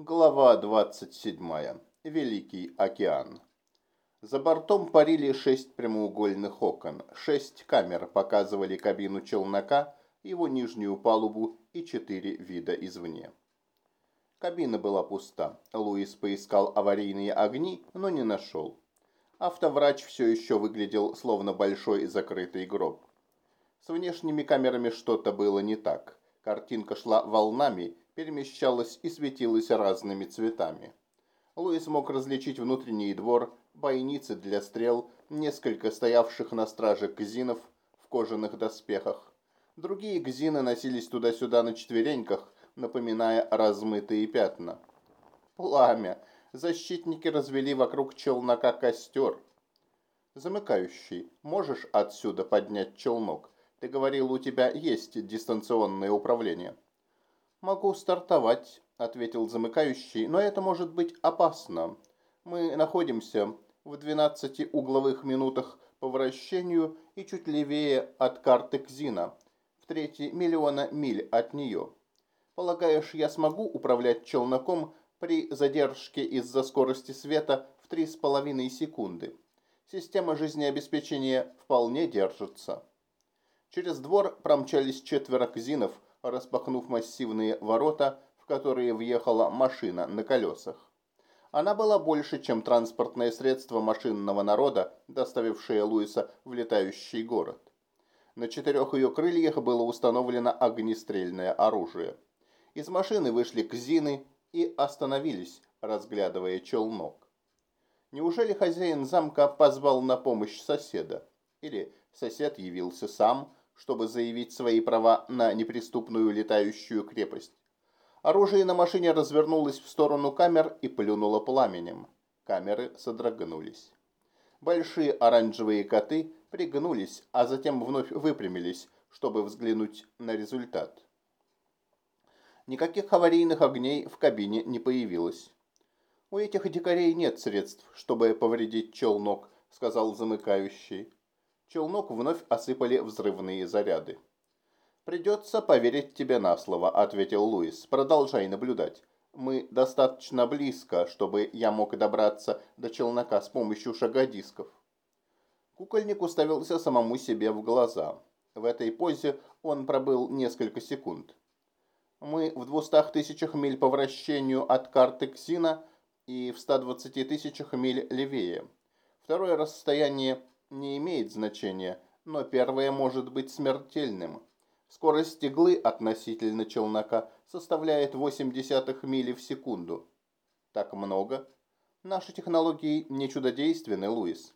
Глава 27. Великий океан. За бортом парили шесть прямоугольных окон. Шесть камер показывали кабину челнока, его нижнюю палубу и четыре вида извне. Кабина была пуста. Луис поискал аварийные огни, но не нашел. Автоврач все еще выглядел словно большой закрытый гроб. С внешними камерами что-то было не так. Картинка шла волнами, перемещалась и светилась разными цветами. Луис мог различить внутренний двор, бойницы для стрел, несколько стоявших на страже гзинов в кожаных доспехах. Другие гзины носились туда-сюда на четвереньках, напоминая размытые пятна. Пламя! Защитники развели вокруг челнока костер. Замыкающий, можешь отсюда поднять челнок? Ты говорил, у тебя есть дистанционное управление. «Могу стартовать», – ответил замыкающий, – «но это может быть опасно. Мы находимся в 12 угловых минутах по вращению и чуть левее от карты Кзина, в трети миллиона миль от нее. Полагаешь, я смогу управлять челноком при задержке из-за скорости света в 3,5 секунды? Система жизнеобеспечения вполне держится». Через двор промчались четверо Кзинов – распахнув массивные ворота, в которые въехала машина на колесах. Она была больше, чем транспортное средство машинного народа, доставившее Луиса в летающий город. На четырех ее крыльях было установлено огнестрельное оружие. Из машины вышли кзины и остановились, разглядывая челнок. Неужели хозяин замка позвал на помощь соседа? Или сосед явился сам, чтобы заявить свои права на неприступную летающую крепость. Оружие на машине развернулось в сторону камер и плюнуло пламенем. Камеры содрогнулись. Большие оранжевые коты пригнулись, а затем вновь выпрямились, чтобы взглянуть на результат. Никаких аварийных огней в кабине не появилось. «У этих дикарей нет средств, чтобы повредить челнок», — сказал замыкающий. Челнок вновь осыпали взрывные заряды. «Придется поверить тебе на слово», — ответил Луис. «Продолжай наблюдать. Мы достаточно близко, чтобы я мог добраться до челнока с помощью шагодисков». Кукольник уставился самому себе в глаза. В этой позе он пробыл несколько секунд. «Мы в двухстах тысячах миль по вращению от карты Ксина и в 120 тысячах миль левее. Второе расстояние не имеет значения, но первое может быть смертельным. Скорость иглы относительно челнока составляет 0,8 мили в секунду. Так много? Наши технологии не чудодейственны, Луис.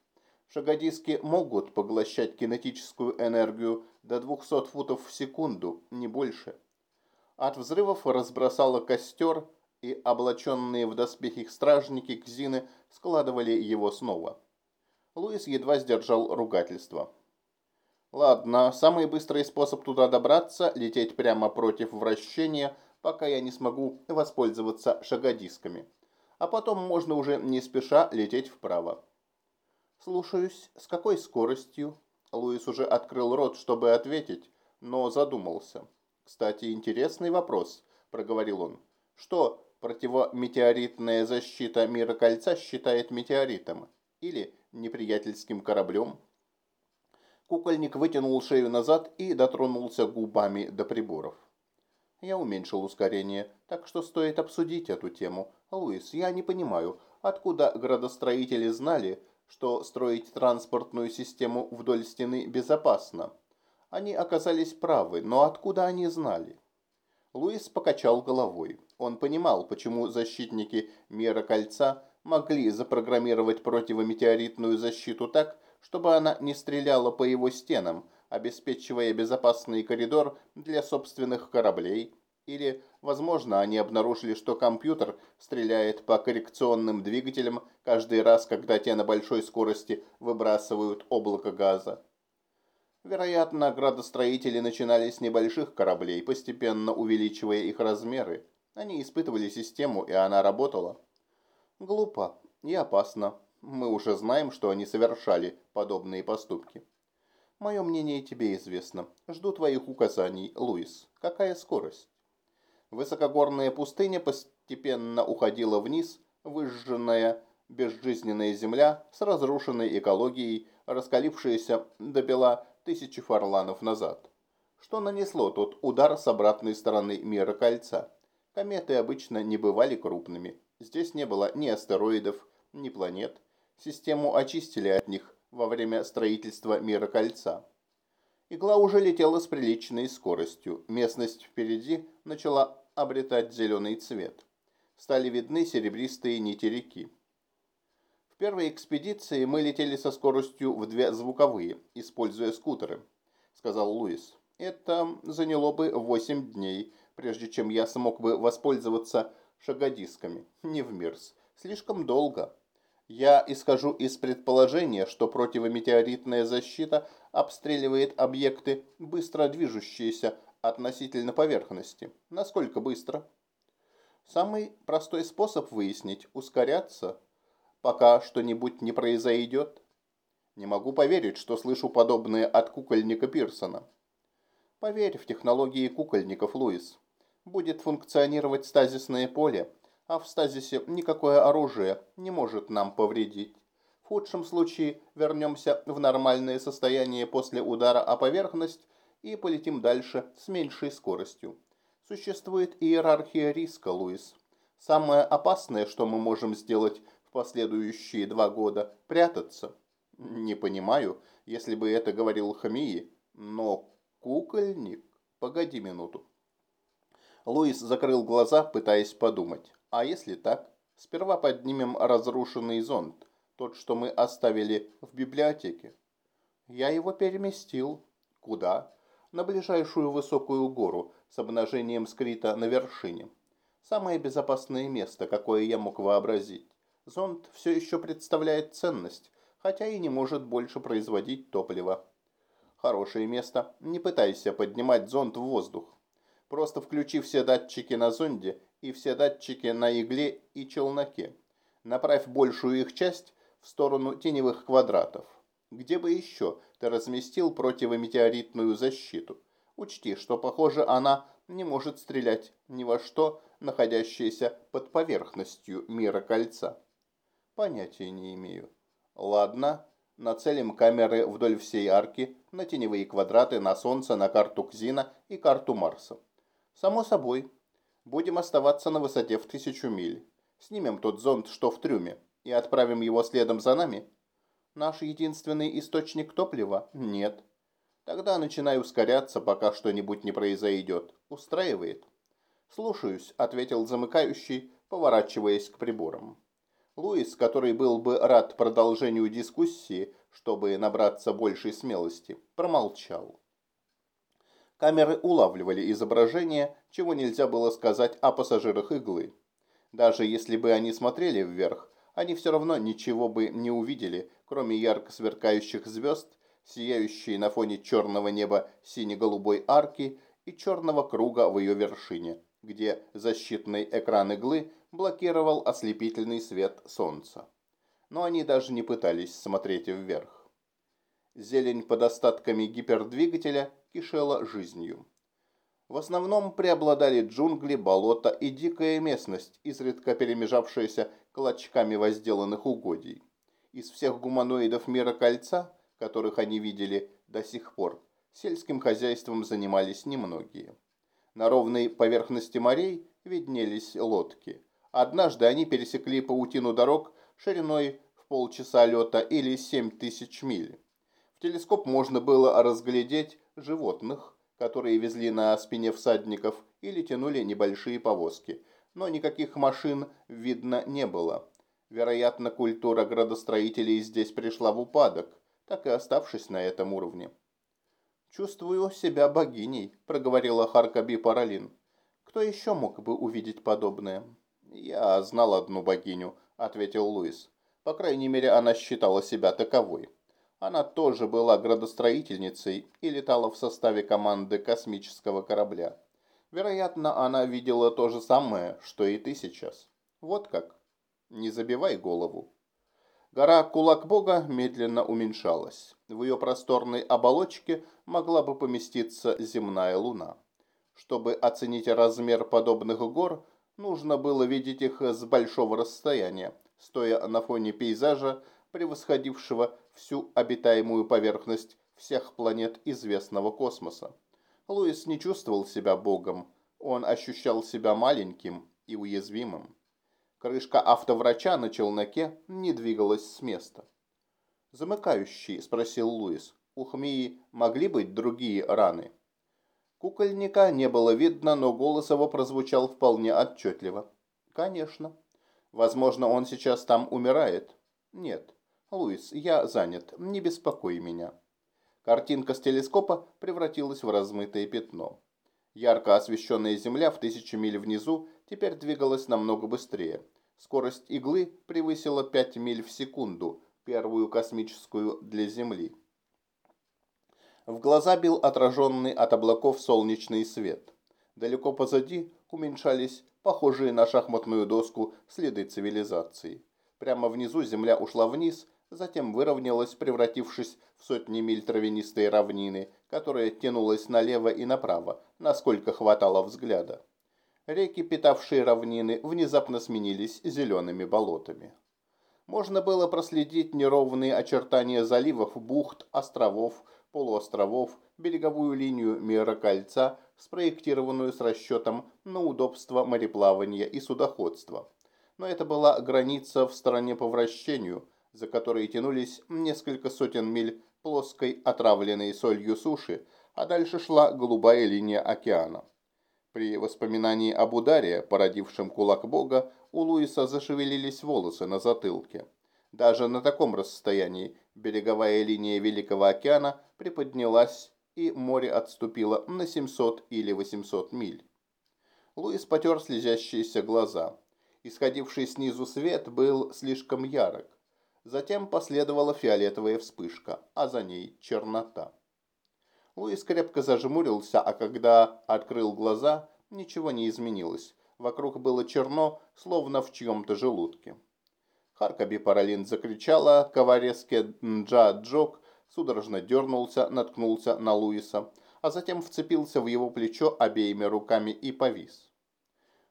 Шагодиски могут поглощать кинетическую энергию до 200 футов в секунду, не больше. От взрывов разбросало костер, и облаченные в доспехи стражники Кзины складывали его снова. Луис едва сдержал ругательство. «Ладно, самый быстрый способ туда добраться – лететь прямо против вращения, пока я не смогу воспользоваться шагодисками. А потом можно уже не спеша лететь вправо». «Слушаюсь. С какой скоростью?» Луис уже открыл рот, чтобы ответить, но задумался. «Кстати, интересный вопрос», – проговорил он. «Что противометеоритная защита мира кольца считает метеоритом? Или неприятельским кораблем. Кукольник вытянул шею назад и дотронулся губами до приборов. Я уменьшил ускорение, так что стоит обсудить эту тему. Луис, я не понимаю, откуда градостроители знали, что строить транспортную систему вдоль стены безопасно? Они оказались правы, но откуда они знали? Луис покачал головой. Он понимал, почему защитники Мира Кольца могли запрограммировать противометеоритную защиту так, чтобы она не стреляла по его стенам, обеспечивая безопасный коридор для собственных кораблей, или, возможно, они обнаружили, что компьютер стреляет по коррекционным двигателям каждый раз, когда те на большой скорости выбрасывают облако газа. Вероятно, градостроители начинали с небольших кораблей, постепенно увеличивая их размеры. Они испытывали систему, и она работала. Глупо и опасно. Мы уже знаем, что они совершали подобные поступки. Мое мнение тебе известно. Жду твоих указаний, Луис. Какая скорость? Высокогорная пустыня постепенно уходила вниз, выжженная безжизненная земля с разрушенной экологией, раскалившаяся до бела тысячи фарланов назад. Что нанесло тот удар с обратной стороны мира кольца? Кометы обычно не бывали крупными. Здесь не было ни астероидов, ни планет. Систему очистили от них во время строительства мира кольца. Игла уже летела с приличной скоростью. Местность впереди начала обретать зеленый цвет. Стали видны серебристые нити реки. В первой экспедиции мы летели со скоростью в две звуковые, используя скутеры, сказал Луис. Это заняло бы 8 дней, прежде чем я смог бы воспользоваться шагодисками. Не в мирс. Слишком долго. Я исхожу из предположения, что противометеоритная защита обстреливает объекты, быстро движущиеся относительно поверхности. Насколько быстро? Самый простой способ выяснить – ускоряться, пока что-нибудь не произойдет. Не могу поверить, что слышу подобное от кукольника Пирсона. Поверь в технологии кукольников, Луис. Будет функционировать стазисное поле, а в стазисе никакое оружие не может нам повредить. В худшем случае вернемся в нормальное состояние после удара о поверхность и полетим дальше с меньшей скоростью. Существует иерархия риска, Луис. Самое опасное, что мы можем сделать в последующие два года – прятаться. Не понимаю, если бы это говорил Хамии, но кукольник... Погоди минуту. Луис закрыл глаза, пытаясь подумать. А если так? Сперва поднимем разрушенный зонд, тот, что мы оставили в библиотеке. Я его переместил. Куда? На ближайшую высокую гору с обнажением скрита на вершине. Самое безопасное место, какое я мог вообразить. Зонд все еще представляет ценность, хотя и не может больше производить топливо. Хорошее место. Не пытайся поднимать зонд в воздух. Просто включи все датчики на зонде и все датчики на игле и челноке. Направь большую их часть в сторону теневых квадратов. Где бы еще ты разместил противометеоритную защиту? Учти, что, похоже, она не может стрелять ни во что, находящееся под поверхностью мира кольца. Понятия не имею. Ладно, нацелим камеры вдоль всей арки, на теневые квадраты, на Солнце, на карту Кзина и карту Марса. Само собой, Будем оставаться на высоте в тысячу миль. Снимем тот зонд, что в трюме, и отправим его следом за нами. Наш единственный источник топлива? Нет. Тогда начинай ускоряться, пока что-нибудь не произойдет. Устраивает? Слушаюсь, ответил замыкающий, поворачиваясь к приборам. Луис, который был бы рад продолжению дискуссии, чтобы набраться большей смелости, промолчал. Камеры улавливали изображение, чего нельзя было сказать о пассажирах иглы. Даже если бы они смотрели вверх, они все равно ничего бы не увидели, кроме ярко сверкающих звезд, сияющей на фоне черного неба сине-голубой арки и черного круга в ее вершине, где защитный экран иглы блокировал ослепительный свет солнца. Но они даже не пытались смотреть вверх. Зелень под остатками гипердвигателя кишела жизнью. В основном преобладали джунгли, болота и дикая местность, изредка перемежавшаяся клочками возделанных угодий. Из всех гуманоидов мира кольца, которых они видели до сих пор, сельским хозяйством занимались немногие. На ровной поверхности морей виднелись лодки. Однажды они пересекли паутину дорог шириной в полчаса лета или семь тысяч миль. Телескоп можно было разглядеть животных, которые везли на спине всадников или тянули небольшие повозки. Но никаких машин видно не было. Вероятно, культура градостроителей здесь пришла в упадок, так и оставшись на этом уровне. «Чувствую себя богиней», – проговорила Харкаби Паралин. «Кто еще мог бы увидеть подобное?» «Я знал одну богиню», – ответил Луис. «По крайней мере, она считала себя таковой». Она тоже была градостроительницей и летала в составе команды космического корабля. Вероятно, она видела то же самое, что и ты сейчас. Вот как. Не забивай голову. Гора Кулак Бога медленно уменьшалась. В ее просторной оболочке могла бы поместиться земная луна. Чтобы оценить размер подобных гор, нужно было видеть их с большого расстояния, стоя на фоне пейзажа, превосходившего всю обитаемую поверхность всех планет известного космоса. Луис не чувствовал себя богом, он ощущал себя маленьким и уязвимым. Крышка автоврача на челноке не двигалась с места. «Замыкающий?» – спросил Луис. «У Хмии могли быть другие раны?» Кукольника не было видно, но голос его прозвучал вполне отчетливо. «Конечно. Возможно, он сейчас там умирает?» «Нет. Луис, я занят. Не беспокой меня». Картинка с телескопа превратилась в размытое пятно. Ярко освещенная Земля в тысячи миль внизу теперь двигалась намного быстрее. Скорость иглы превысила 5 миль в секунду, первую космическую для Земли. В глаза бил отраженный от облаков солнечный свет. Далеко позади уменьшались похожие на шахматную доску следы цивилизации. Прямо внизу земля ушла вниз, затем выровнялась, превратившись в сотни миль травянистой равнины, которая тянулась налево и направо, насколько хватало взгляда. Реки, питавшие равнины, внезапно сменились зелеными болотами. Можно было проследить неровные очертания заливов, бухт, островов, полуостровов, береговую линию мира кольца, спроектированную с расчетом на удобство мореплавания и судоходства. Но это была граница в стороне по вращению, за которой тянулись несколько сотен миль плоской отравленной солью суши, а дальше шла голубая линия океана. При воспоминании об ударе, породившем кулак бога, у Луиса зашевелились волосы на затылке. Даже на таком расстоянии береговая линия Великого океана приподнялась, и море отступило на 700 или 800 миль. Луис потер слезящиеся глаза. Исходивший снизу свет был слишком ярок. Затем последовала фиолетовая вспышка, а за ней чернота. Луис крепко зажмурился, а когда открыл глаза, ничего не изменилось. Вокруг было черно, словно в чьем-то желудке. Харкаби Паралин закричала, Ковареске Нджа Джок судорожно дернулся, наткнулся на Луиса, а затем вцепился в его плечо обеими руками и повис.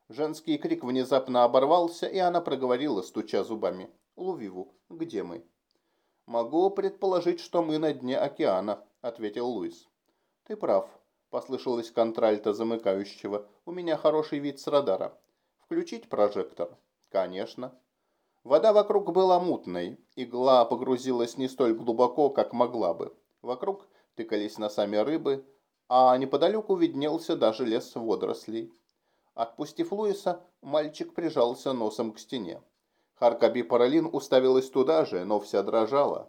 Женский крик внезапно оборвался, и она проговорила, стуча зубами. «Лувиву, где мы?» «Могу предположить, что мы на дне океана», — ответил Луис. «Ты прав», — послышалось контральта замыкающего. «У меня хороший вид с радара. Включить прожектор?» «Конечно». Вода вокруг была мутной, игла погрузилась не столь глубоко, как могла бы. Вокруг тыкались носами рыбы, а неподалеку виднелся даже лес водорослей. Отпустив Луиса, мальчик прижался носом к стене. Харкаби Паралин уставилась туда же, но вся дрожала.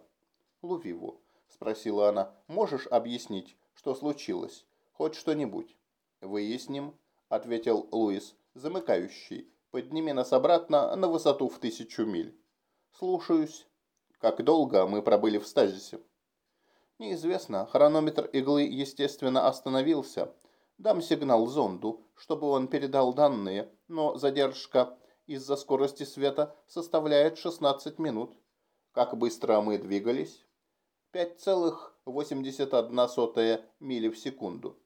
«Лувиву», — спросила она, — «можешь объяснить, что случилось? Хоть что-нибудь?» «Выясним», — ответил Луис, замыкающий. Подними нас обратно на высоту в тысячу миль. Слушаюсь. Как долго мы пробыли в стазисе? Неизвестно. Хронометр иглы, естественно, остановился. Дам сигнал зонду, чтобы он передал данные, но задержка из-за скорости света составляет 16 минут. Как быстро мы двигались? 5,81 мили в секунду.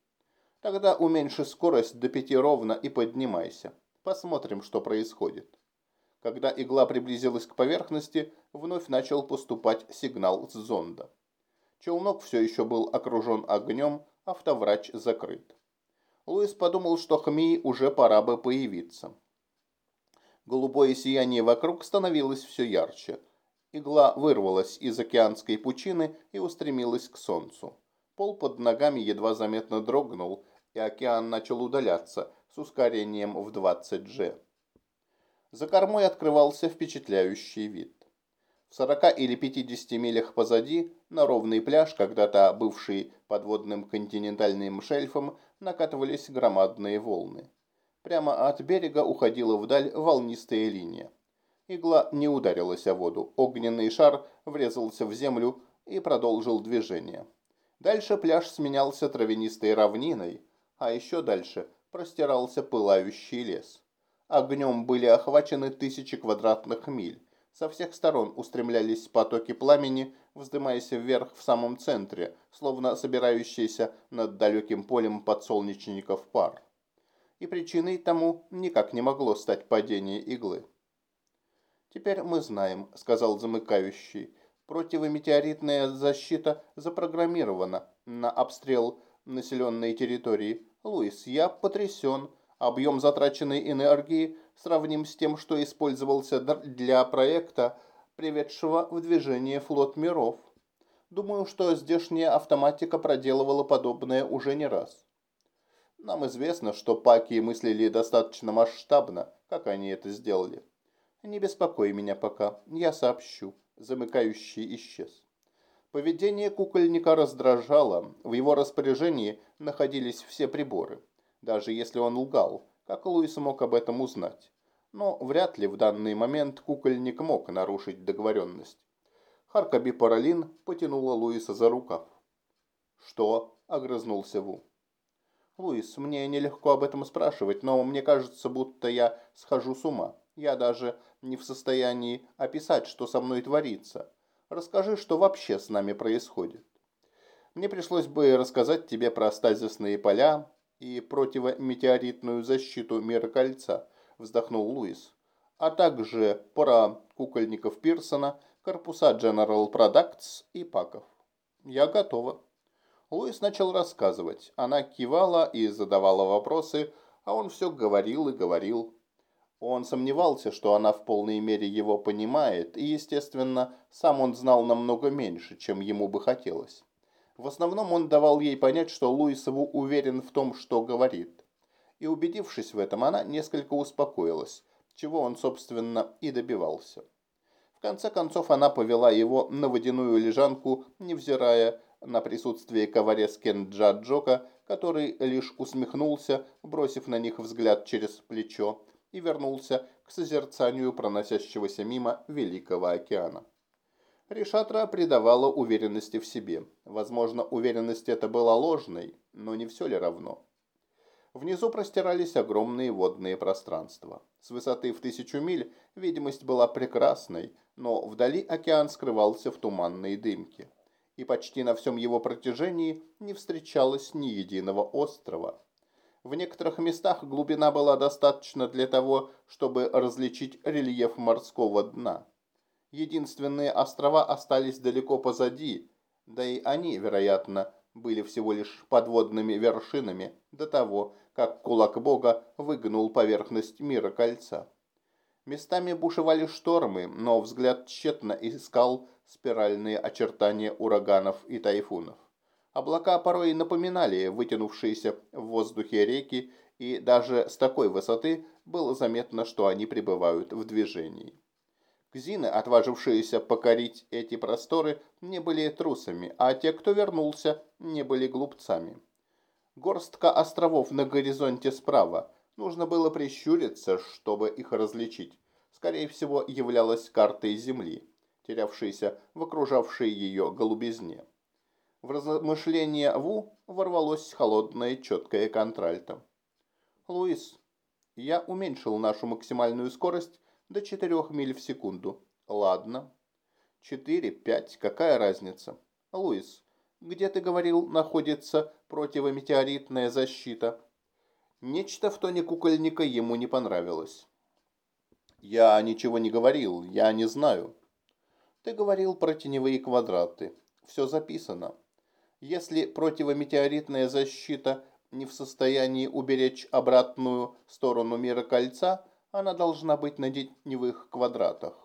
Тогда уменьши скорость до 5 ровно и поднимайся. Посмотрим, что происходит. Когда игла приблизилась к поверхности, вновь начал поступать сигнал с зонда. Челнок все еще был окружен огнем, автоврач закрыт. Луис подумал, что Хмии уже пора бы появиться. Голубое сияние вокруг становилось все ярче. Игла вырвалась из океанской пучины и устремилась к солнцу. Пол под ногами едва заметно дрогнул, и океан начал удаляться, с ускорением в 20G. За кормой открывался впечатляющий вид. В 40 или 50 милях позади, на ровный пляж, когда-то бывший подводным континентальным шельфом, накатывались громадные волны. Прямо от берега уходила вдаль волнистая линия. Игла не ударилась о воду, огненный шар врезался в землю и продолжил движение. Дальше пляж сменялся травянистой равниной, а еще дальше простирался пылающий лес. Огнем были охвачены тысячи квадратных миль. Со всех сторон устремлялись потоки пламени, вздымаясь вверх в самом центре, словно собирающиеся над далеким полем подсолнечников пар. И причиной тому никак не могло стать падение иглы. «Теперь мы знаем», — сказал замыкающий, Противометеоритная защита запрограммирована на обстрел населенной территории. Луис, я потрясен. Объем затраченной энергии сравним с тем, что использовался для проекта, приведшего в движение флот миров. Думаю, что здешняя автоматика проделывала подобное уже не раз. Нам известно, что паки мыслили достаточно масштабно, как они это сделали. Не беспокой меня пока, я сообщу замыкающий исчез. Поведение кукольника раздражало, в его распоряжении находились все приборы. Даже если он лгал, как Луис мог об этом узнать? Но вряд ли в данный момент кукольник мог нарушить договоренность. Харкаби Паралин потянула Луиса за рукав. «Что?» – огрызнулся Ву. «Луис, мне нелегко об этом спрашивать, но мне кажется, будто я схожу с ума. Я даже не в состоянии описать, что со мной творится. Расскажи, что вообще с нами происходит. Мне пришлось бы рассказать тебе про стазисные поля и противометеоритную защиту мира кольца, вздохнул Луис. А также про кукольников Пирсона, корпуса General Products и паков. Я готова. Луис начал рассказывать. Она кивала и задавала вопросы, а он все говорил и говорил. Он сомневался, что она в полной мере его понимает, и, естественно, сам он знал намного меньше, чем ему бы хотелось. В основном он давал ей понять, что Луисову уверен в том, что говорит. И убедившись в этом, она несколько успокоилась, чего он, собственно, и добивался. В конце концов, она повела его на водяную лежанку, невзирая на присутствие коварес Кенджа Джока, который лишь усмехнулся, бросив на них взгляд через плечо, и вернулся к созерцанию проносящегося мимо Великого океана. Ришатра придавала уверенности в себе. Возможно, уверенность эта была ложной, но не все ли равно? Внизу простирались огромные водные пространства. С высоты в тысячу миль видимость была прекрасной, но вдали океан скрывался в туманной дымке. И почти на всем его протяжении не встречалось ни единого острова. В некоторых местах глубина была достаточна для того, чтобы различить рельеф морского дна. Единственные острова остались далеко позади, да и они, вероятно, были всего лишь подводными вершинами до того, как кулак бога выгнул поверхность мира кольца. Местами бушевали штормы, но взгляд тщетно искал спиральные очертания ураганов и тайфунов. Облака порой напоминали вытянувшиеся в воздухе реки, и даже с такой высоты было заметно, что они пребывают в движении. Кзины, отважившиеся покорить эти просторы, не были трусами, а те, кто вернулся, не были глупцами. Горстка островов на горизонте справа. Нужно было прищуриться, чтобы их различить. Скорее всего, являлась картой Земли, терявшейся в окружавшей ее голубизне. В размышления Ву ворвалось холодное четкое контральто. «Луис, я уменьшил нашу максимальную скорость до 4 миль в секунду. Ладно. 4-5, какая разница? Луис, где ты говорил, находится противометеоритная защита?» Нечто в тоне кукольника ему не понравилось. «Я ничего не говорил, я не знаю». «Ты говорил про теневые квадраты. Все записано. Если противометеоритная защита не в состоянии уберечь обратную сторону мира кольца, она должна быть на теневых квадратах.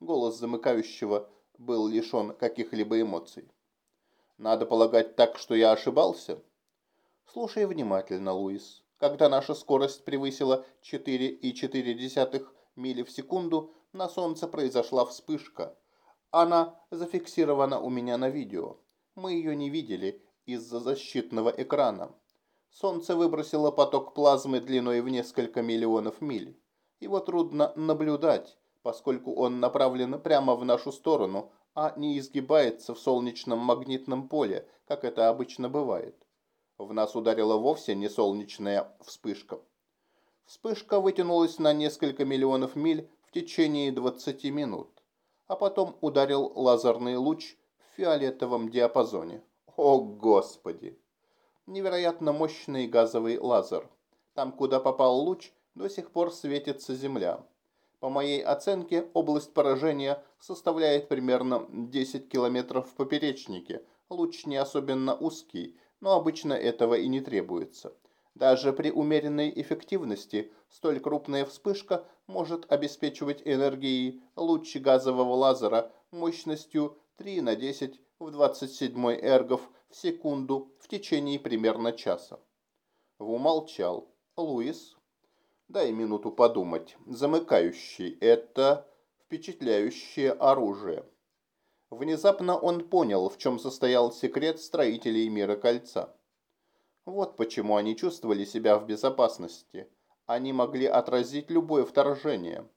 Голос замыкающего был лишен каких-либо эмоций. Надо полагать так, что я ошибался? Слушай внимательно, Луис. Когда наша скорость превысила 4,4 мили в секунду, на Солнце произошла вспышка. Она зафиксирована у меня на видео. Мы ее не видели из-за защитного экрана. Солнце выбросило поток плазмы длиной в несколько миллионов миль. Его трудно наблюдать, поскольку он направлен прямо в нашу сторону, а не изгибается в солнечном магнитном поле, как это обычно бывает. В нас ударила вовсе не солнечная вспышка. Вспышка вытянулась на несколько миллионов миль в течение 20 минут, а потом ударил лазерный луч в фиолетовом диапазоне. О, Господи! Невероятно мощный газовый лазер. Там, куда попал луч, до сих пор светится Земля. По моей оценке, область поражения составляет примерно 10 километров в поперечнике. Луч не особенно узкий, но обычно этого и не требуется. Даже при умеренной эффективности столь крупная вспышка может обеспечивать энергией луч газового лазера мощностью 3 на 10 в 27 эргов в секунду в течение примерно часа. Ву молчал. Луис, дай минуту подумать. Замыкающий – это впечатляющее оружие. Внезапно он понял, в чем состоял секрет строителей мира кольца. Вот почему они чувствовали себя в безопасности. Они могли отразить любое вторжение.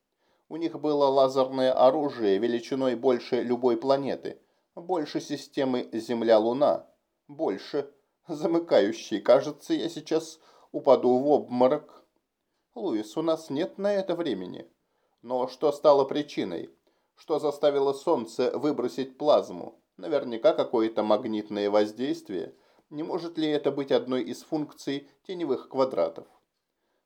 У них было лазерное оружие величиной больше любой планеты, больше системы Земля-Луна, больше замыкающей. Кажется, я сейчас упаду в обморок. Луис, у нас нет на это времени. Но что стало причиной? Что заставило Солнце выбросить плазму? Наверняка какое-то магнитное воздействие – не может ли это быть одной из функций теневых квадратов?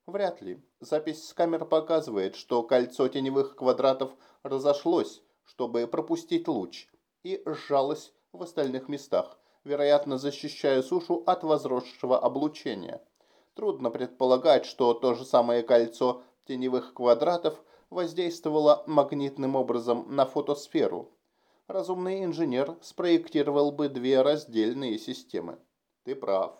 Вряд ли. Запись с камер показывает, что кольцо теневых квадратов разошлось, чтобы пропустить луч, и сжалось в остальных местах, вероятно, защищая сушу от возросшего облучения. Трудно предполагать, что то же самое кольцо теневых квадратов воздействовало магнитным образом на фотосферу. Разумный инженер спроектировал бы две раздельные системы. Ты прав.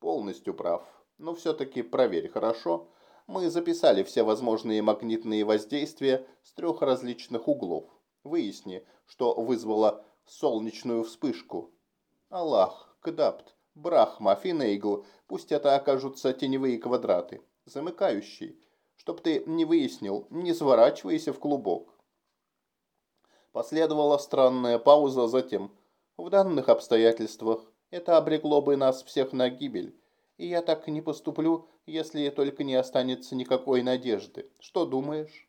Полностью прав. Но все-таки проверь, хорошо? Мы записали все возможные магнитные воздействия с трех различных углов. Выясни, что вызвало солнечную вспышку. Аллах, Кдапт, Брахма, Финейгл, пусть это окажутся теневые квадраты. Замыкающий. Чтоб ты не выяснил, не сворачивайся в клубок. Последовала странная пауза, затем. В данных обстоятельствах это обрекло бы нас всех на гибель. И я так не поступлю, если только не останется никакой надежды. Что думаешь?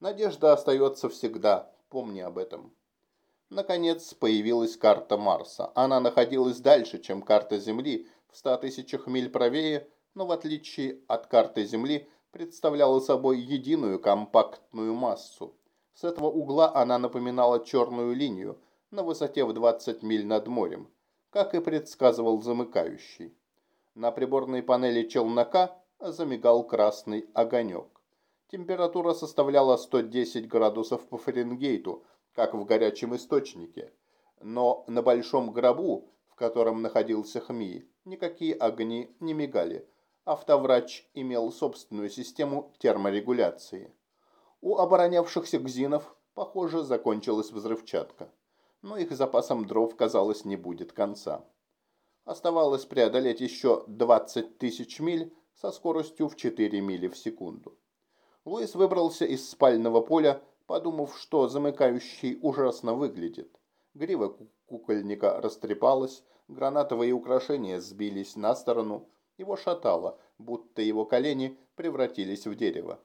Надежда остается всегда, помни об этом. Наконец появилась карта Марса. Она находилась дальше, чем карта Земли, в ста тысячах миль правее, но в отличие от карты Земли представляла собой единую компактную массу. С этого угла она напоминала черную линию на высоте в 20 миль над морем как и предсказывал замыкающий. На приборной панели челнока замигал красный огонек. Температура составляла 110 градусов по Фаренгейту, как в горячем источнике. Но на большом гробу, в котором находился Хми, никакие огни не мигали. Автоврач имел собственную систему терморегуляции. У оборонявшихся гзинов, похоже, закончилась взрывчатка но их запасом дров, казалось, не будет конца. Оставалось преодолеть еще 20 тысяч миль со скоростью в 4 мили в секунду. Луис выбрался из спального поля, подумав, что замыкающий ужасно выглядит. Грива кукольника растрепалась, гранатовые украшения сбились на сторону, его шатало, будто его колени превратились в дерево.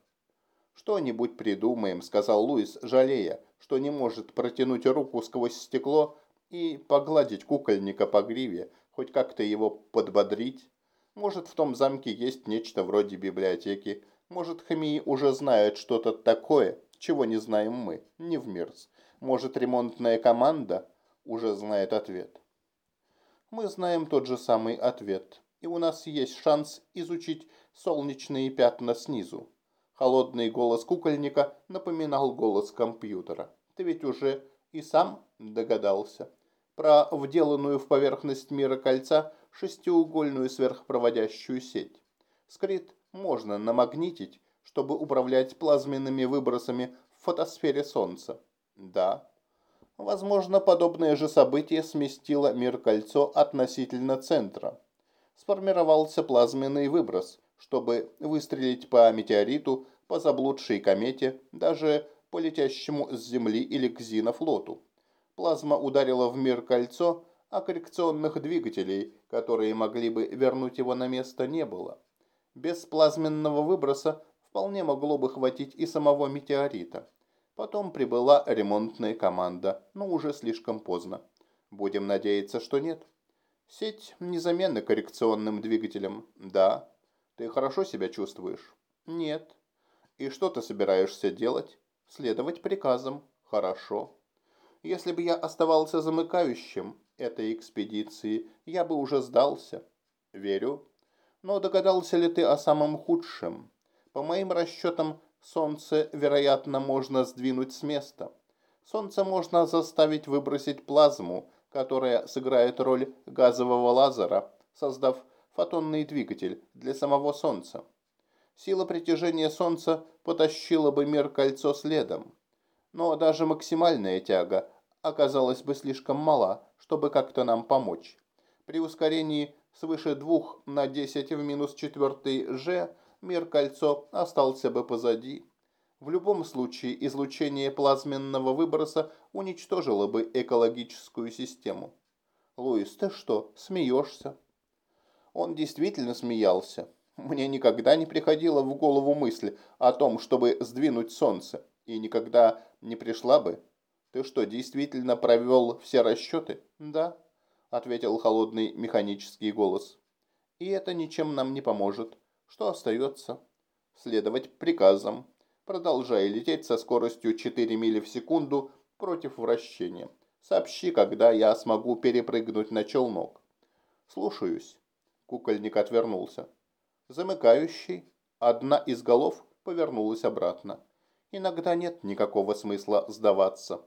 «Что-нибудь придумаем», — сказал Луис, жалея, что не может протянуть руку сквозь стекло и погладить кукольника по гриве, хоть как-то его подбодрить. Может, в том замке есть нечто вроде библиотеки. Может, Хамии уже знает что-то такое, чего не знаем мы, не в Мирс. Может, ремонтная команда уже знает ответ. Мы знаем тот же самый ответ, и у нас есть шанс изучить солнечные пятна снизу. Холодный голос кукольника напоминал голос компьютера. Ты ведь уже и сам догадался. Про вделанную в поверхность мира кольца шестиугольную сверхпроводящую сеть. Скрит можно намагнитить, чтобы управлять плазменными выбросами в фотосфере Солнца. Да. Возможно, подобное же событие сместило мир-кольцо относительно центра. Сформировался плазменный выброс – чтобы выстрелить по метеориту, по заблудшей комете, даже по летящему с Земли или к Зинофлоту. Плазма ударила в мир кольцо, а коррекционных двигателей, которые могли бы вернуть его на место, не было. Без плазменного выброса вполне могло бы хватить и самого метеорита. Потом прибыла ремонтная команда, но уже слишком поздно. Будем надеяться, что нет. Сеть незаменна коррекционным двигателем, да, Ты хорошо себя чувствуешь? Нет. И что ты собираешься делать? Следовать приказам. Хорошо. Если бы я оставался замыкающим этой экспедиции, я бы уже сдался. Верю. Но догадался ли ты о самом худшем? По моим расчетам, Солнце, вероятно, можно сдвинуть с места. Солнце можно заставить выбросить плазму, которая сыграет роль газового лазера, создав фотонный двигатель для самого Солнца. Сила притяжения Солнца потащила бы мир кольцо следом. Но даже максимальная тяга оказалась бы слишком мала, чтобы как-то нам помочь. При ускорении свыше 2 на 10 в минус 4 g мир кольцо остался бы позади. В любом случае излучение плазменного выброса уничтожило бы экологическую систему. Луис, ты что, смеешься? Он действительно смеялся. Мне никогда не приходила в голову мысль о том, чтобы сдвинуть солнце, и никогда не пришла бы. Ты что, действительно провел все расчеты? Да, ответил холодный механический голос. И это ничем нам не поможет. Что остается? Следовать приказам, продолжая лететь со скоростью 4 мили в секунду против вращения. Сообщи, когда я смогу перепрыгнуть на челнок. Слушаюсь. Кукольник отвернулся. Замыкающий. Одна из голов повернулась обратно. Иногда нет никакого смысла сдаваться.